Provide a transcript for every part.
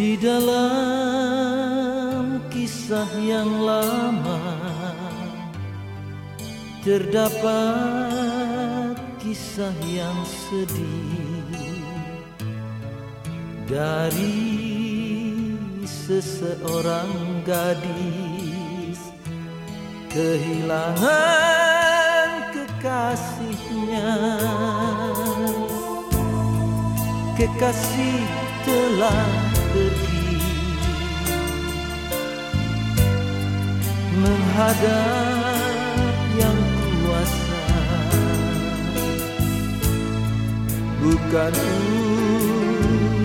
Di dalam kisah yang lama Terdapat kisah yang sedih. Dari seseorang gadis Kehilangan kekasihnya. Kekasih telah menghadap yang kuasa. Bukan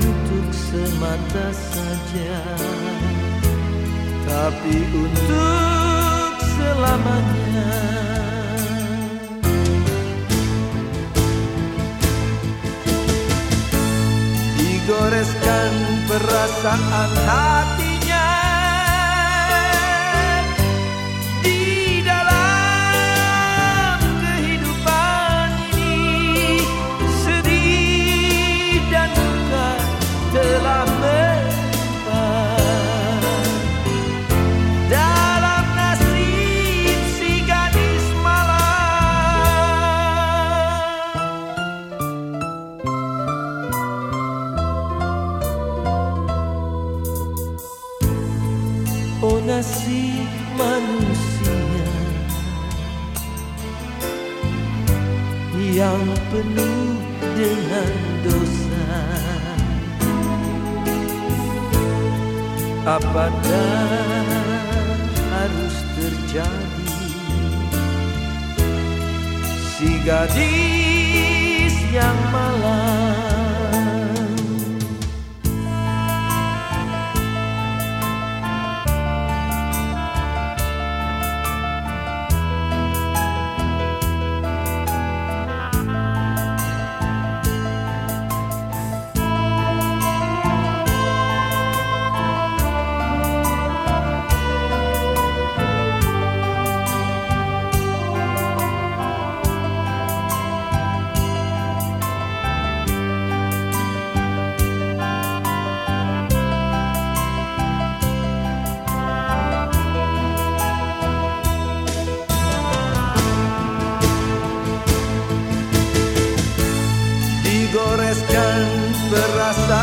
untuk semata saja tapi untuk selamanya. Digoreskan perasaan hati Oh nasib manusia Yang penuh dengan dosa. Apakah harus terjadi? Si gadis yang malam terasa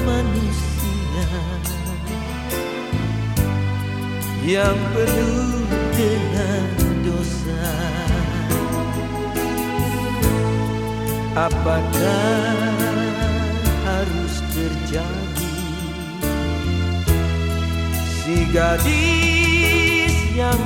manusia Yang penuh dengan dosa. Apakah harus terjadi? Si gadis yang